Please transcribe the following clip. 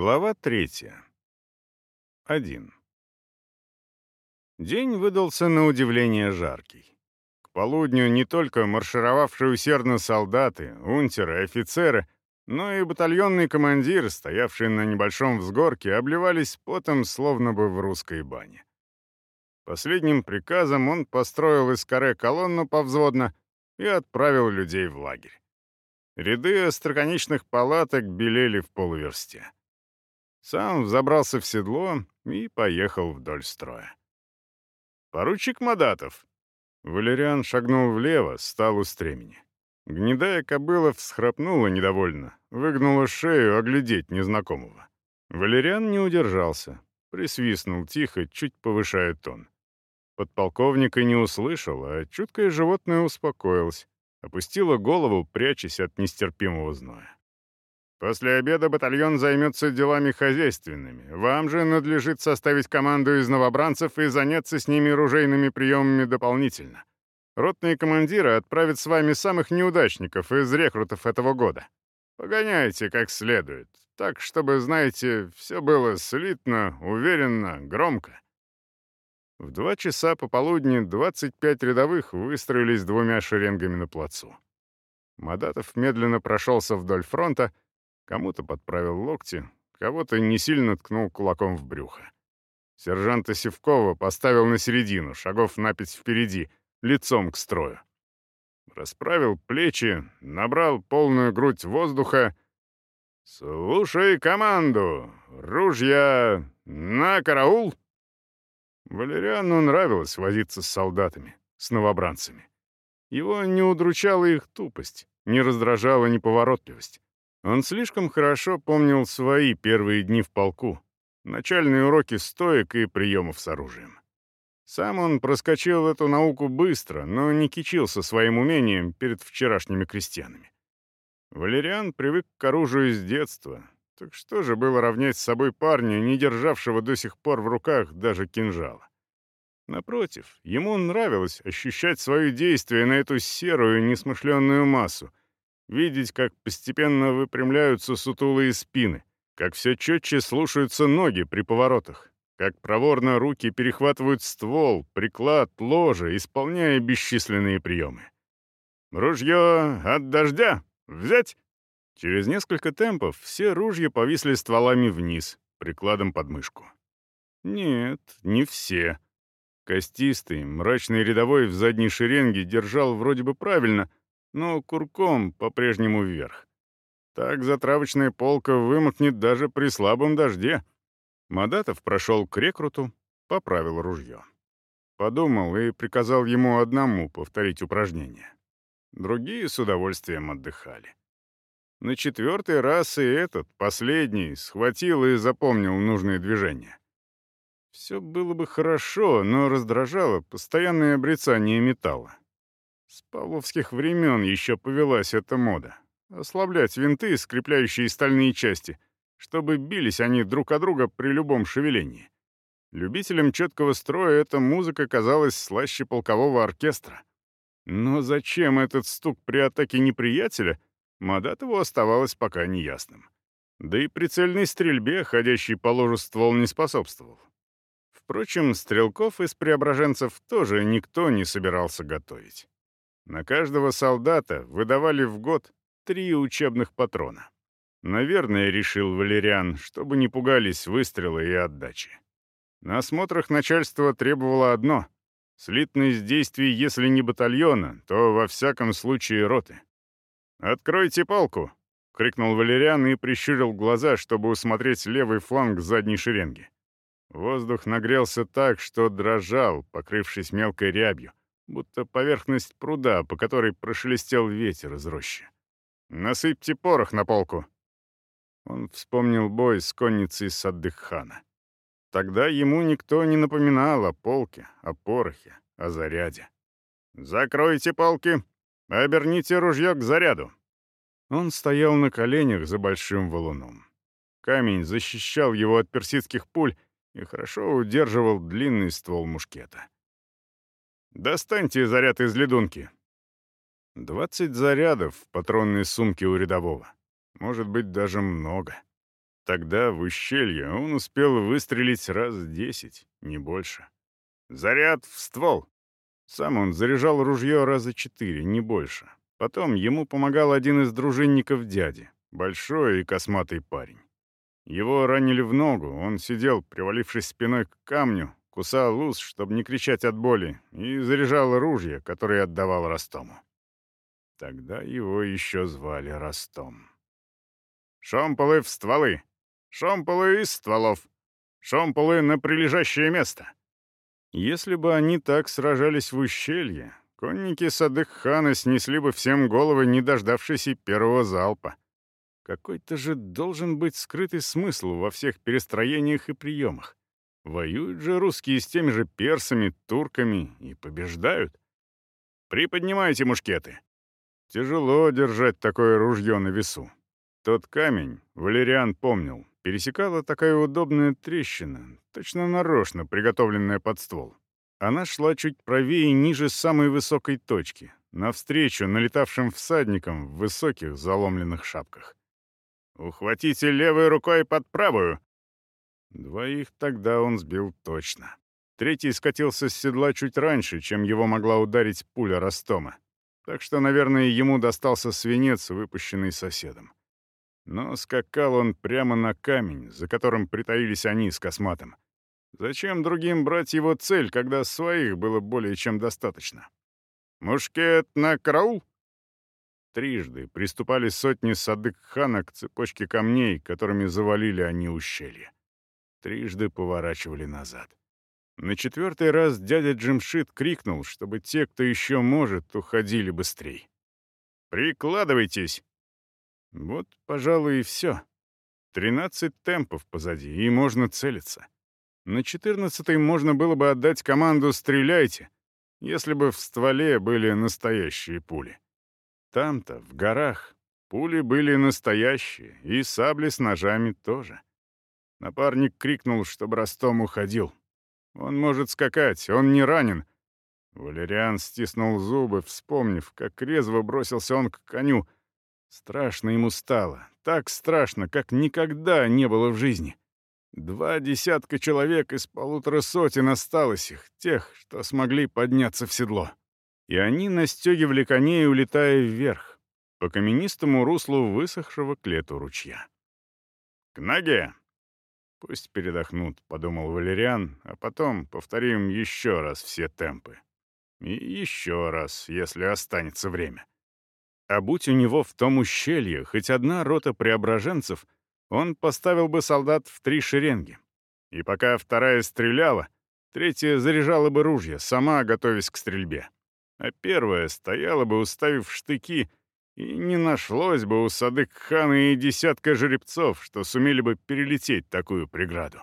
Глава третья. Один. День выдался на удивление жаркий. К полудню не только маршировавшие усердно солдаты, унтеры, офицеры, но и батальонный командир, стоявший на небольшом взгорке, обливались потом, словно бы в русской бане. Последним приказом он построил из каре колонну повзводно и отправил людей в лагерь. Ряды остроконечных палаток белели в полуверсте. Сам взобрался в седло и поехал вдоль строя. «Поручик Мадатов!» Валериан шагнул влево, стал у стремени. Гнедая кобыла всхрапнула недовольно, выгнула шею оглядеть незнакомого. Валериан не удержался, присвистнул тихо, чуть повышая тон. Подполковник и не услышал, а чуткое животное успокоилось, опустило голову, прячась от нестерпимого зноя. После обеда батальон займется делами хозяйственными. Вам же надлежит составить команду из новобранцев и заняться с ними ружейными приемами дополнительно. Ротные командиры отправят с вами самых неудачников из рекрутов этого года. Погоняйте как следует, так, чтобы, знаете, все было слитно, уверенно, громко. В два часа пополудни 25 рядовых выстроились двумя шеренгами на плацу. Мадатов медленно прошелся вдоль фронта, Кому-то подправил локти, кого-то не сильно ткнул кулаком в брюхо. Сержанта Севкова поставил на середину, шагов на пять впереди, лицом к строю. Расправил плечи, набрал полную грудь воздуха. «Слушай команду! Ружья на караул!» Валериану нравилось возиться с солдатами, с новобранцами. Его не удручала их тупость, не раздражала неповоротливость. Он слишком хорошо помнил свои первые дни в полку, начальные уроки стоек и приемов с оружием. Сам он проскочил эту науку быстро, но не кичился своим умением перед вчерашними крестьянами. Валериан привык к оружию с детства, так что же было равнять с собой парня, не державшего до сих пор в руках даже кинжала? Напротив, ему нравилось ощущать свое действие на эту серую, несмышленную массу, видеть, как постепенно выпрямляются сутулые спины, как все четче слушаются ноги при поворотах, как проворно руки перехватывают ствол, приклад, ложе, исполняя бесчисленные приемы. «Ружье от дождя! Взять!» Через несколько темпов все ружья повисли стволами вниз, прикладом под мышку. Нет, не все. Костистый, мрачный рядовой в задней шеренге держал вроде бы правильно — но курком по-прежнему вверх. Так затравочная полка вымокнет даже при слабом дожде. Мадатов прошел к рекруту, поправил ружье. Подумал и приказал ему одному повторить упражнение. Другие с удовольствием отдыхали. На четвертый раз и этот, последний, схватил и запомнил нужные движения. Все было бы хорошо, но раздражало постоянное обрицание металла. С павловских времен еще повелась эта мода. Ослаблять винты, скрепляющие стальные части, чтобы бились они друг от друга при любом шевелении. Любителям четкого строя эта музыка казалась слаще полкового оркестра. Но зачем этот стук при атаке неприятеля, Мадатову оставалось пока неясным. Да и прицельной стрельбе, ходящий по ложу ствол, не способствовал. Впрочем, стрелков из преображенцев тоже никто не собирался готовить. На каждого солдата выдавали в год три учебных патрона. Наверное, решил Валериан, чтобы не пугались выстрелы и отдачи. На осмотрах начальство требовало одно — слитность действий, если не батальона, то во всяком случае роты. «Откройте палку!» — крикнул Валериан и прищурил глаза, чтобы усмотреть левый фланг задней шеренги. Воздух нагрелся так, что дрожал, покрывшись мелкой рябью, будто поверхность пруда, по которой прошелестел ветер из рощи. «Насыпьте порох на полку!» Он вспомнил бой с конницей Саддыххана. Тогда ему никто не напоминал о полке, о порохе, о заряде. «Закройте полки! Оберните ружье к заряду!» Он стоял на коленях за большим валуном. Камень защищал его от персидских пуль и хорошо удерживал длинный ствол мушкета. Достаньте заряд из ледунки». Двадцать зарядов в патронной сумке у рядового. Может быть, даже много. Тогда в ущелье он успел выстрелить раз десять, не больше. Заряд в ствол. Сам он заряжал ружье раза четыре, не больше. Потом ему помогал один из дружинников дяди, большой и косматый парень. Его ранили в ногу, он сидел, привалившись спиной к камню, кусал ус, чтобы не кричать от боли, и заряжал ружье, которое отдавал Ростому. Тогда его еще звали Ростом. «Шомполы в стволы! Шомполы из стволов! Шомполы на прилежащее место!» Если бы они так сражались в ущелье, конники Садых-хана снесли бы всем головы, не дождавшись и первого залпа. Какой-то же должен быть скрытый смысл во всех перестроениях и приемах. Воюют же русские с теми же персами, турками и побеждают. Приподнимайте мушкеты. Тяжело держать такое ружье на весу. Тот камень, Валериан помнил, пересекала такая удобная трещина, точно нарочно приготовленная под ствол. Она шла чуть правее ниже самой высокой точки, навстречу налетавшим всадникам в высоких заломленных шапках. «Ухватите левой рукой под правую!» Двоих тогда он сбил точно. Третий скатился с седла чуть раньше, чем его могла ударить пуля Ростома. Так что, наверное, ему достался свинец, выпущенный соседом. Но скакал он прямо на камень, за которым притаились они с косматом. Зачем другим брать его цель, когда своих было более чем достаточно? «Мушкет на караул!» Трижды приступали сотни садык-хана к цепочке камней, которыми завалили они ущелье. Трижды поворачивали назад. На четвертый раз дядя Джимшит крикнул, чтобы те, кто еще может, уходили быстрей. «Прикладывайтесь!» Вот, пожалуй, и все. Тринадцать темпов позади, и можно целиться. На четырнадцатый можно было бы отдать команду «Стреляйте», если бы в стволе были настоящие пули. Там-то, в горах, пули были настоящие, и сабли с ножами тоже. Напарник крикнул, чтобы Ростом уходил. «Он может скакать, он не ранен». Валериан стиснул зубы, вспомнив, как резво бросился он к коню — Страшно ему стало. Так страшно, как никогда не было в жизни. Два десятка человек из полутора сотен осталось их, тех, что смогли подняться в седло. И они настегивали коней, улетая вверх, по каменистому руслу высохшего к лету ручья. «К ноге!» «Пусть передохнут», — подумал Валериан, «а потом повторим еще раз все темпы. И еще раз, если останется время». А будь у него в том ущелье хоть одна рота преображенцев, он поставил бы солдат в три шеренги. И пока вторая стреляла, третья заряжала бы ружья, сама готовясь к стрельбе. А первая стояла бы, уставив штыки, и не нашлось бы у Садык-хана и десятка жеребцов, что сумели бы перелететь такую преграду.